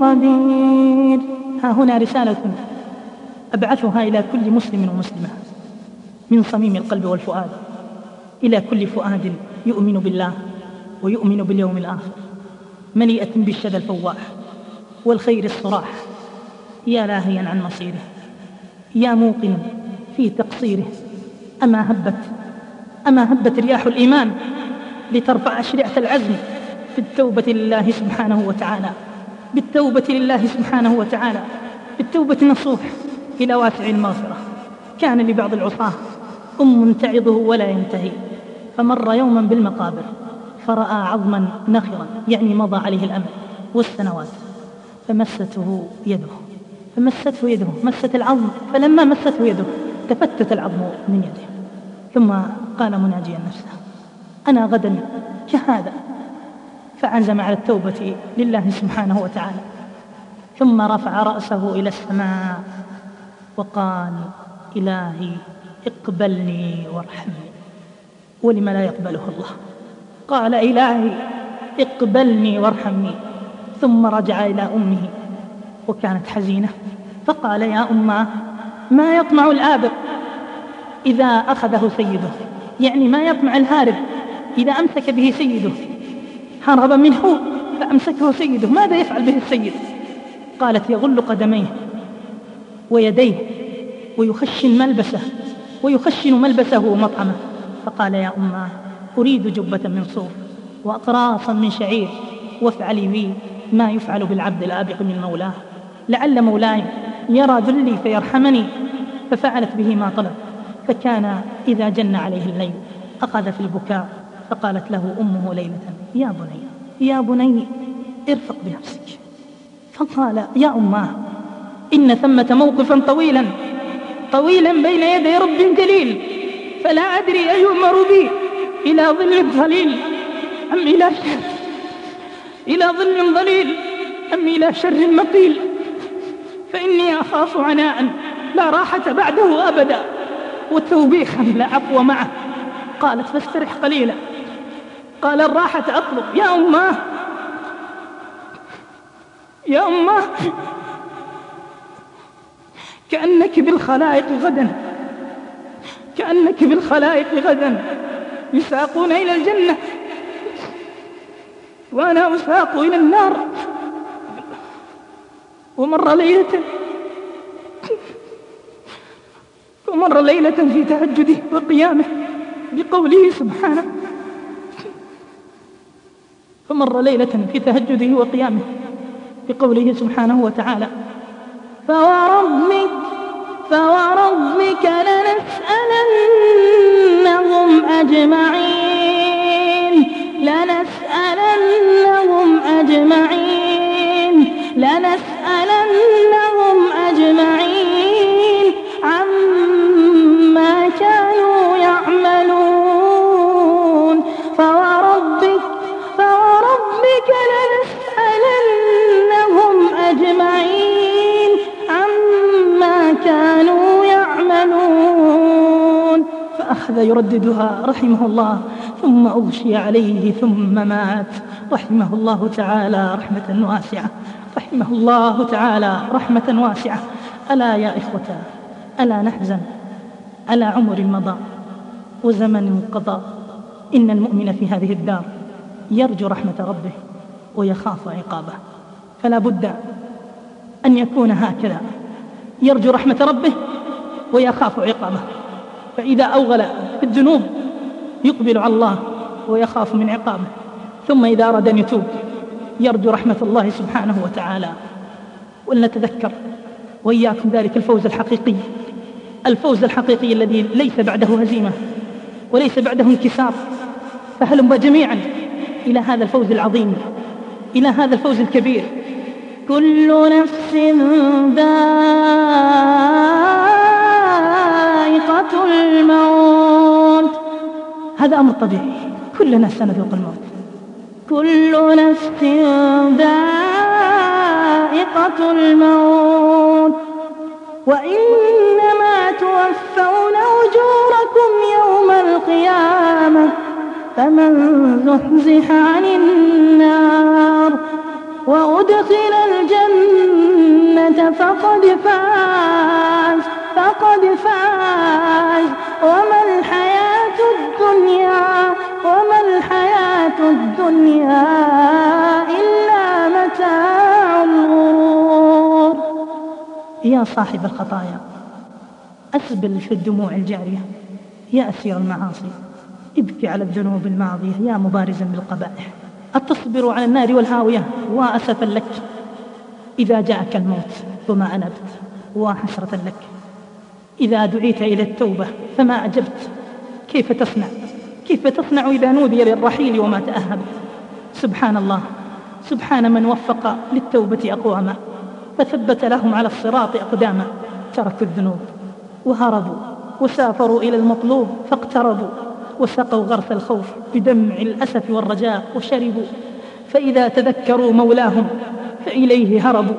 قدير. ها هنا رسالة أبعثها إلى كل مسلم ومسلمة من صميم القلب والفؤاد إلى كل فؤاد. يؤمن بالله ويؤمن باليوم الآخر. مليئة بالشذى الفواح والخير الصراح. يا لاهيا عن مصيره يا موقنا في تقصيره. أما هبت أما هبت رياح الإيمان لترفع أشرعة العزم بالتوبة لله سبحانه وتعالى. بالتوبة لله سبحانه وتعالى. بالتوبة النصوح إلى واسع المغفرة. كان لبعض العصاة أم تعظه ولا ينتهي. فمر يوما بالمقابر فرأى عظما نخرا يعني مضى عليه الأمل والسنوات فمسته يده فمسته يده مست العظم فلما مسته يده تفتت العظم من يده. ثم قال مناجيا نفسه أنا غدا كهذا فعزم على التوبة لله سبحانه وتعالى. ثم رفع رأسه إلى السماء وقال إلهي اقبلني وارحمني. ولم لا يقبله الله. قال إلهي اقبلني وارحمني. ثم رجع إلى أمه وكانت حزينة. فقال يا أماه ما يطمع الآبق إذا أخذه سيده؟ يعني ما يطمع الهارب إذا أمسك به سيده؟ هرب منه فأمسكه سيده ماذا يفعل به السيد؟ قالت يغل قدميه ويديه ويخشن ملبسه ويخشن ملبسه ومطعمه. فقال يا أماه أريد جبة من صوف وأقراصا من شعير وافعلي بي ما يفعل بالعبد الآبق من مولاه. لعل مولاي يرى ذلي فيرحمني ففعلت به ما طلب. فكان إذا جن عليه الليل أخذ في البكاء فقالت له أمه ليلة يا بني يا بني ارفق بنفسك. فقال يا أماه إن ثمة موقفا طويلا طويلا بين يدي رب جليل. فلا أدري أيؤمر بي. إلى ظل ظليل أم إلى شر؟ إلى ظل ظليل أم إلى شر مقيل؟ فإني أخاف عناء لا راحة بعده أبدا. وتوبيخا لا عفو معه. قالت فاسترح قليلا. قال الراحة أطلب. يا أماه يا أماه كأنك بالخلائق غدا. كأنك بالخلائق غدا. يساقون إلى الجنة. وأنا أساق إلى النار. ومر ليلة. ومر ليلة في تهجده وقيامه بقوله سبحانه. فمر ليلة في تهجده وقيامه بقوله سبحانه وتعالى. فوربك فوربك لنسألنهم أجمعين. لنسألنهم أجمعين. لنسألنهم فأخذ يرددها رحمه الله ثم أغشي عليه ثم مات. رحمه الله تعالى رحمة واسعة. رحمه الله تعالى رحمة واسعة. ألا يا إخوة ألا نحزن؟ على عمر مضى؟ وزمن قضى؟ إن المؤمن في هذه الدار يرجو رحمة ربه ويخاف عقابه. فلا بد أن يكون هكذا. يرجو رحمة ربه ويخاف عقابه. فإذا أوغل في الذنوب يقبل على الله ويخاف من عقابه. ثم إذا أراد أن يتوب يرجو رحمة الله سبحانه وتعالى. ولنتذكر وإياكم ذلك الفوز الحقيقي. الفوز الحقيقي الذي ليس بعده هزيمة وليس بعده انكسار. فهلم جميعا إلى هذا الفوز العظيم إلى هذا الفوز الكبير. كل نفس الموت. هذا أمر طبيعي. كلنا سنذوق الموت. كل نفس ذائقة الموت. وإنما توفون أجوركم يوم القيامة. فمن زحزح عن النار وأدخل الجنة فقد فاز. فقد فاز. وما الحياة الدنيا؟ وما الحياة الدنيا إلا متاع الغرور. يا صاحب الخطايا أسبل في الدموع الجارية. يا أسير المعاصي ابكي على الذنوب الماضية. يا مبارزا بالقبائح أتصبر على النار والهاوية. وأسفا لك إذا جاءك الموت وما أنبت. وحسرة لك إذا دعيت إلى التوبة فما أجبت كيف تصنع؟ كيف تصنع إذا نودي للرحيل وما تأهبت سبحان الله سبحان من وفق للتوبة أقواما فثبت لهم على الصراط أقداما تركوا الذنوب وهربوا وسافروا إلى المطلوب فاقتربوا وسقوا غرس الخوف بدمع الأسف والرجاء وشربوا فإذا تذكروا مولاهم فإليه هربوا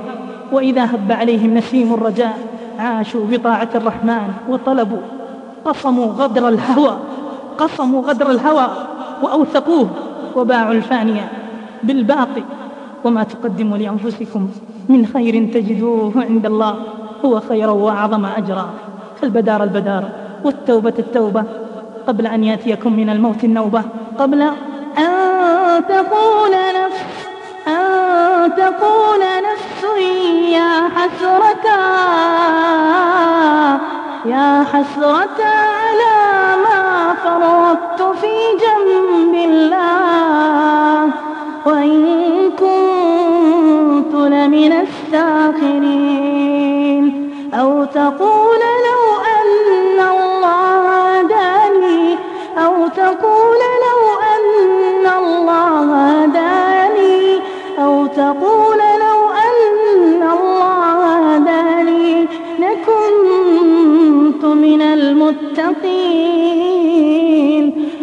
وإذا هب عليهم نسيم الرجاء عاشوا بطاعة الرحمن وطلبوا قصموا غدر الهوى قصموا غدر الهوى وأوثقوه وباعوا الفانية بالباقي وما تقدموا لأنفسكم من خير تجدوه عند الله هو خيرا وأعظم أجرا. فالبدار البدار والتوبة التوبة. قبل أن يأتيكم من الموت النوبة قبل أن تقول نفس أن تقول نفس. يا حسرة. يا حسرة على ما فرطت في جنب الله. وإن كنت لمن الساخرين أو تقول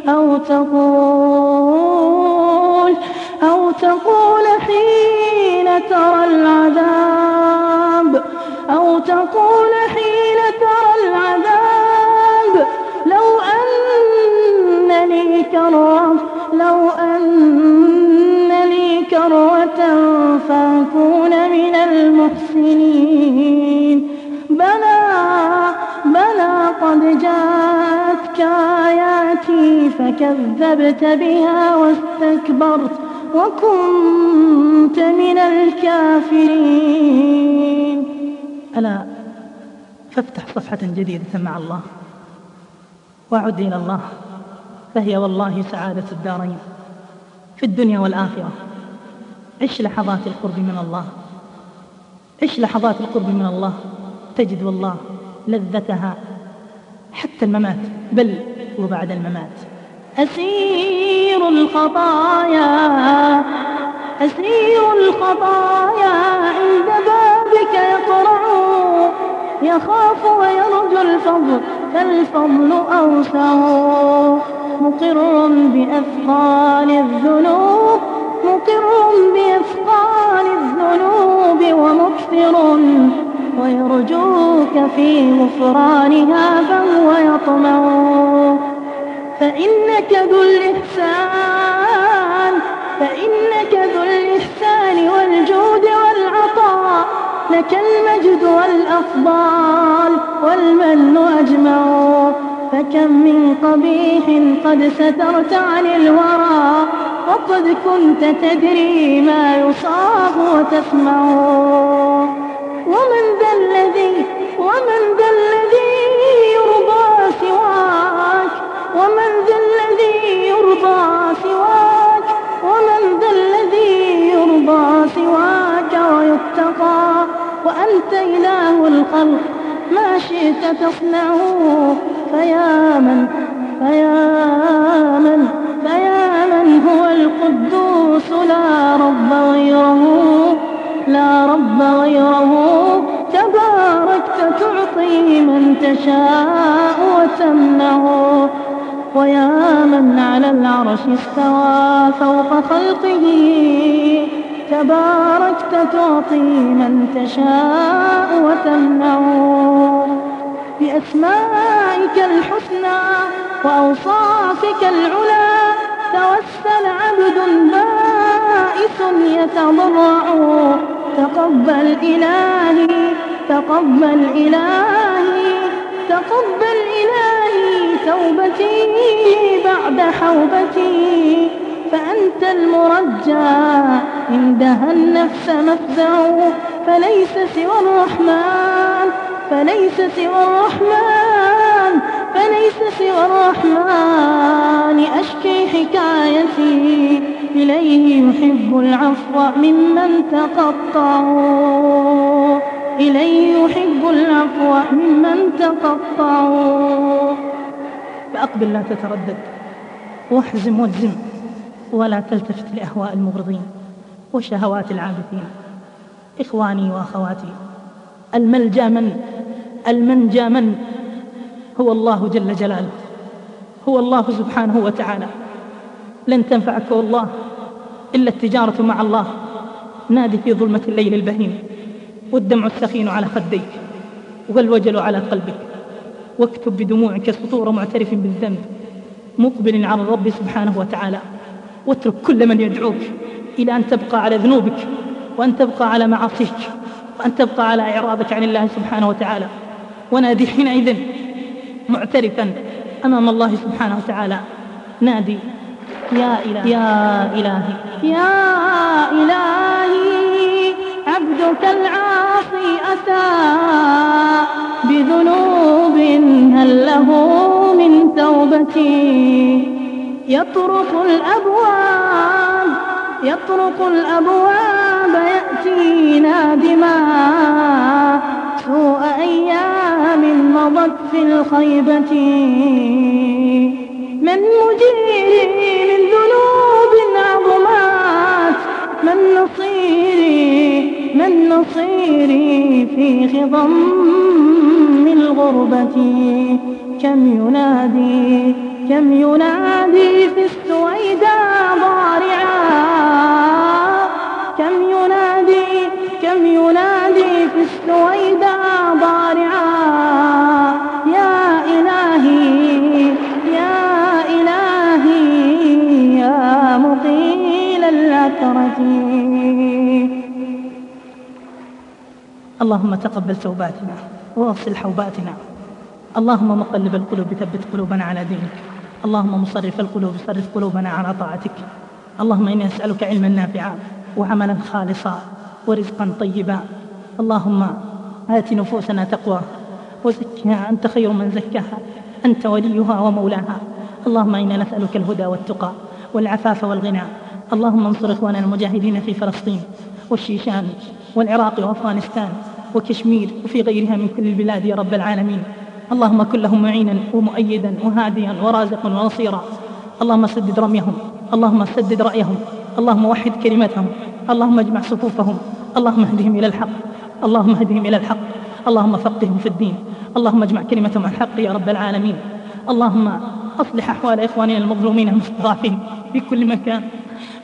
أو تقول أو تقول حين ترى العذاب أو تقول حين ترى العذاب. لو أن لي كرة لو أن لي كرة فأكون من المحسنين. بلى بلى قد آياتي فكذبت بها واستكبرت وكنت من الكافرين. ألا فافتح صفحة جديدة مع الله وعد إلى الله فهي والله سعادة الدارين في الدنيا والآخرة. عش لحظات القرب من الله عش لحظات القرب من الله. تجد والله لذتها حتى الممات. بل وبعد الممات. أسير الخطايا أسير الخطايا عند بابك يقرع. يخاف ويرجو الفضل فالفضل أوسع. مقر بأثقال الذنوب مقر بأثقال الذنوب ومكثر ويرجوك في غفرانها فهو يطمع فإنك ذو الإحسان فإنك ذو الإحسان والجود والعطاء. لك المجد والأفضال والمن أجمع فكم من قبيح قد سترت عن الورى وقد كنت تدري ما يصاب وتسمع ومن ذا الذي ومن ذا الذي يرضى سواك. ومن ذا الذي يرضى سواك. ومن ذا الذي يرضى سواك ويتقى. وأنت إله الخلق ما شئت تصنعه. فيا من فيا من فيا من هو القدوس. لا رب غيره. لا رب غيره. تشاء وتمنع ويا من على العرش استوى فوق خلقه تباركت تعطي من تشاء وتمنع بأسمائك الحسنى وأوصافك العلى توسل عبد بائس يتضرع تقبل إلهي تقبل إلهي. تقبل إلهي توبتي بعد حوبتي فأنت المرجى عندها النفس مفزع فليس سوى الرحمن فليس سوى الرحمن فليس سوى الرحمن. أشكي حكايتي إليه يحب العفو ممن تقطع. إليه يحب العفو ممن تقطع فأقبل لا تتردد. واحزم واجزم. ولا تلتفت لأهواء المغرضين وشهوات العابثين إخواني وأخواتي الملجأ من؟ المنجى من؟ هو الله جل جلاله. هو الله سبحانه وتعالى. لن تنفعك والله إلا التجارة مع الله. نادي في ظلمة الليل البهيم. والدمع السخين على خديك والوجل على قلبك. واكتب بدموعك سطور معترف بالذنب مقبل على الرب سبحانه وتعالى. واترك كل من يدعوك إلى أن تبقى على ذنوبك وأن تبقى على معاصيك وأن تبقى على إعراضك عن الله سبحانه وتعالى. ونادي حينئذ معترفا أمام الله سبحانه وتعالى. نادي يا إلهي. يا إلهي. يا إلهي عبدك العاصي أتى بذنوب هل له من توبتي يطرق الأبواب يطرق الأبواب يأتي نادما سوء أيام مضت في الخيبة. من مجيري من ذنوب عظمات من نصيري من نصيري في خضم الغربة كم ينادي كم ينادي في السويداء ضارعا. اللهم تقبل توباتنا واغسل حوباتنا. اللهم مقلب القلوب ثبت قلوبنا على دينك. اللهم مصرف القلوب صرف قلوبنا على طاعتك. اللهم إني أسألك علما نافعا وعملا خالصا ورزقا طيبا. اللهم آت نفوسنا تقوى وزكها. أنت خير من زكاها. أنت وليها ومولاها. اللهم إنا نسألك الهدى والتقى والعفاف والغنى. اللهم انصر إخواننا المجاهدين في فلسطين والشيشان. والعراق وأفغانستان وكشمير وفي غيرها من كل البلاد يا رب العالمين. اللهم كن لهم معينا ومؤيدا وهاديا ورازقا ونصيرا. اللهم سدد رميهم اللهم سدد رأيهم اللهم وحد كلمتهم اللهم اجمع صفوفهم اللهم اهدهم إلى الحق اللهم اهدهم إلى الحق اللهم فقههم في الدين اللهم اجمع كلمتهم عن الحق يا رب العالمين. اللهم أصلح أحوال إخواننا المظلومين المستضعفين في كل مكان.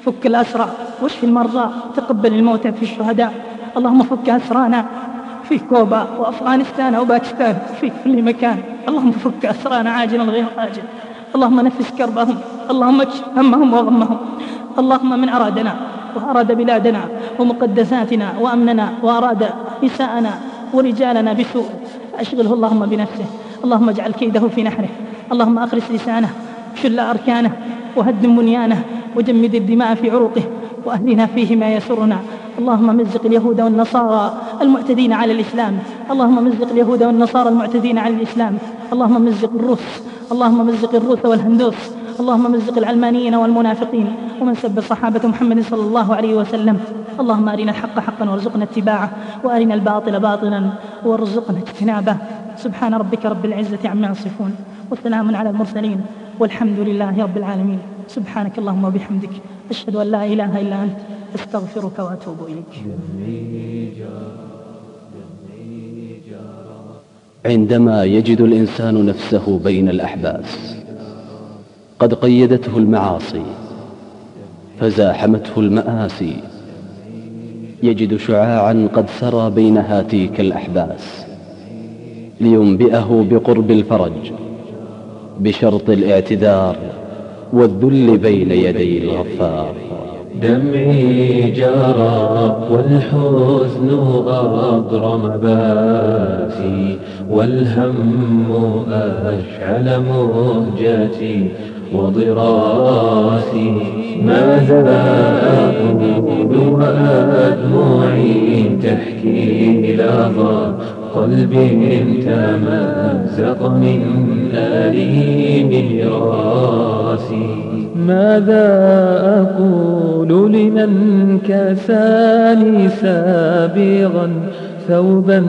فك الأسرى واشف المرضى تقبل الموتى في الشهداء. اللهم فك أسرانا في كوبا وأفغانستان وباكستان في كل مكان. اللهم فك أسرانا عاجلا غير آجل. اللهم نفس كربهم. اللهم اكشف همهم وغمهم. اللهم من أرادنا وأراد بلادنا ومقدساتنا وأمننا وأراد نساءنا ورجالنا بسوء. أشغله اللهم بنفسه. اللهم اجعل كيده في نحره. اللهم أخرس لسانه شل أركانه وهدم بنيانه وجمد الدماء في عروقه وأهلنا فيه ما يسرنا. اللهم مزق اليهود والنصارى المعتدين على الإسلام. اللهم مزق اليهود والنصارى المعتدين على الإسلام. اللهم مزق الروس. اللهم مزق الروس والهندوس. اللهم مزق العلمانيين والمنافقين. ومن سب صحابة محمد صلى الله عليه وسلم. اللهم أرنا الحق حقا وارزقنا اتباعه. وأرنا الباطل باطلا وارزقنا اجتنابه. سبحان ربك رب العزة عما يصفون. وسلام على المرسلين. والحمد لله رب العالمين. سبحانك اللهم وبحمدك. أشهد أن لا إله إلا أنت. أستغفرك وأتوب إليك. عندما يجد الإنسان نفسه بين الأحباس قد قيدته المعاصي فزاحمته المآسي يجد شعاعا قد سرى بين هاتيك الأحباس لينبئه بقرب الفرج بشرط الاعتذار والذل بين يدي الغفار. دمعي جرى والحزن أضرم باتي والهم أشعل مهجتي وضراسي. ماذا أقول وأدمعي تحكي لظى قلبي تمزق من أليم راسي ماذا أقول لمن كساني سابغا ثوبا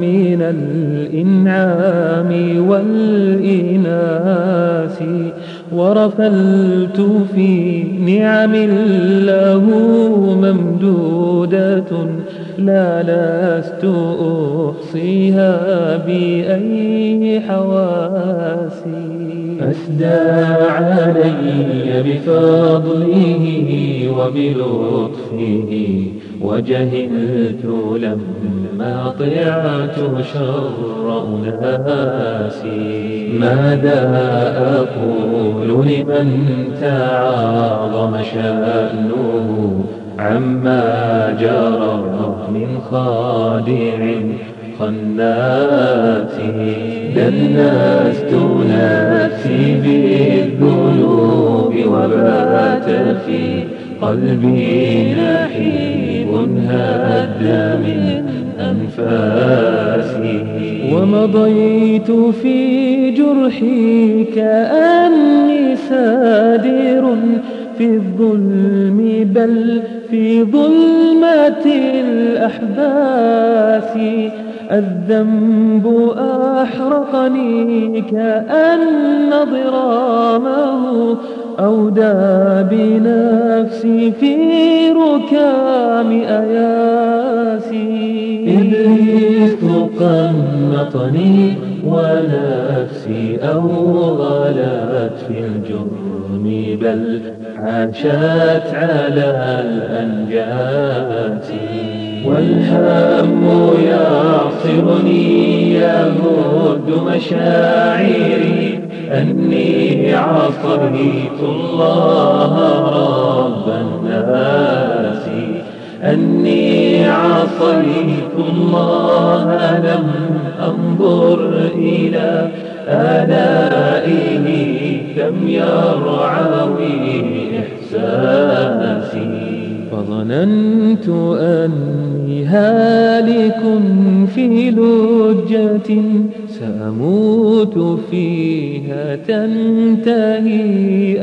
من الإنعام والإناث ورفلت في نعم له ممدودة لا لست أحصيها بأي حواسي. أسدى علي بفضله وبلطفه وجهلت لما طعت شر أناسي. ماذا أقول لمن تعاظم شأنه عما جرى من خادع خنات دنست نفسي بالذنوب وبات في قلبي نحيب هد من أنفاسي. ومضيت في جرحي كأني سادر في الظلم بل في ظلمة الأحباس الذنب أحرقني كأن ضرامه أودى بنفسي في ركام أياسي إبليس قنطني ونفسي أوغلت في الجرم بل عاشت على الأنجات والهم يعصرني يهد مشاعري أني عصيت الله رب الناس. أني عصيت الله لم أنظر إلى آلائه. لم يرعوي إحساسي. فظننت أني هالك في لجة سأموت فيها تنتهي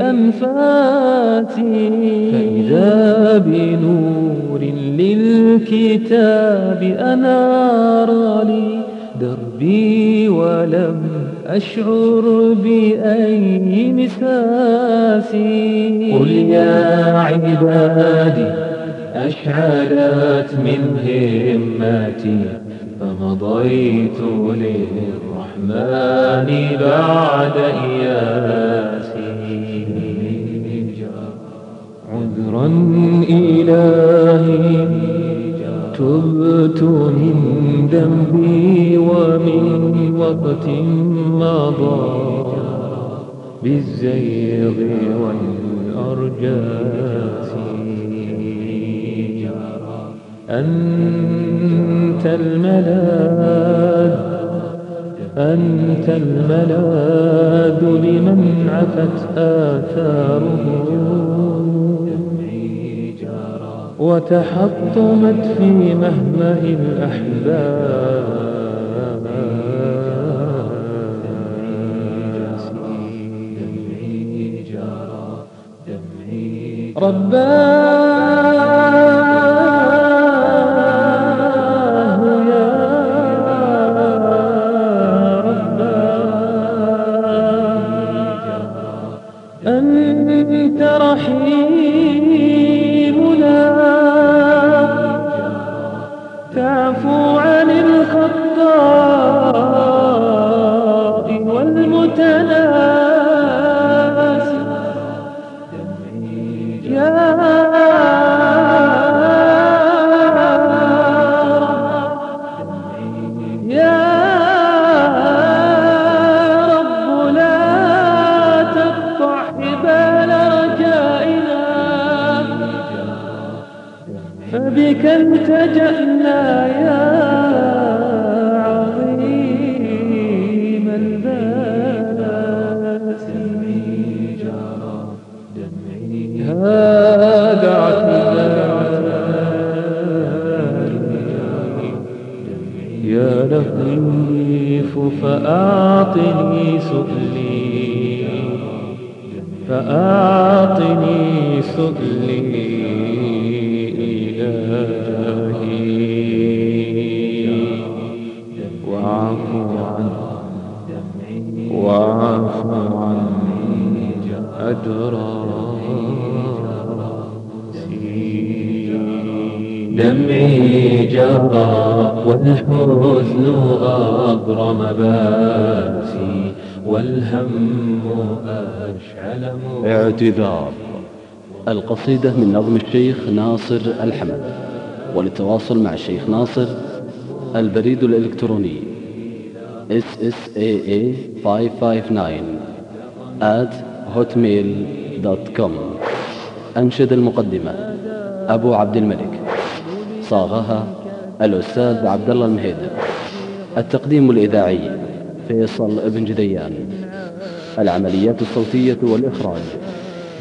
أنفاسي. فإذا بنور للكتاب أنار لي دربي ولم أشعر بأي مساسي قل يا عبادي أشعلت من همتي فمضيت للرحمن بعد إياسي. عذرا إلهي تبت من ذنبي ومن وقت مضى بالزيغ والأرجاس أنت الملاذ أنت الملاذ لمن عفت آثاره. وتحطمت في مهمه الأحباب رباه سؤلي فأعطني سؤلي إلهي. عني عني دمعي جرى والحزن أضرم باسي. والهم أشعل اعتذار. القصيدة من نظم الشيخ ناصر الحمد وللتواصل مع الشيخ ناصر البريد الإلكتروني ssaa 559 at hotmail.com أنشد المقدمة أبو عبد الملك صاغها الأستاذ عبد الله المهيدر. التقديم الإذاعي فيصل ابن جديان. العمليات الصوتية والإخراج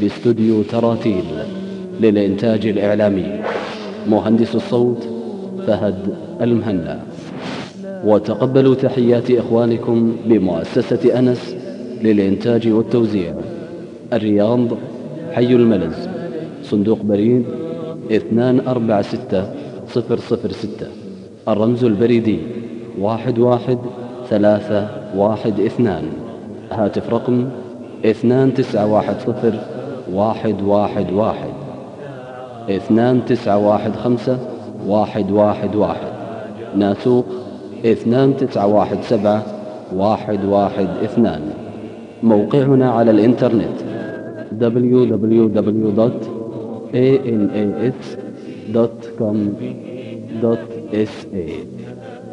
باستوديو تراتيل للإنتاج الإعلامي. مهندس الصوت فهد المهنا. وتقبلوا تحيات إخوانكم بمؤسسة أنس للإنتاج والتوزيع. الرياض حي الملز. صندوق بريد 246006 الرمز البريدي واحد واحد ثلاثة واحد اثنان. هاتف رقم اثنان تسعة واحد صفر واحد واحد واحد. اثنان تسعة واحد خمسة واحد واحد واحد. ناسوق اثنان تسعة واحد سبعة واحد واحد اثنان. موقعنا على الإنترنت. www.anas.com.sa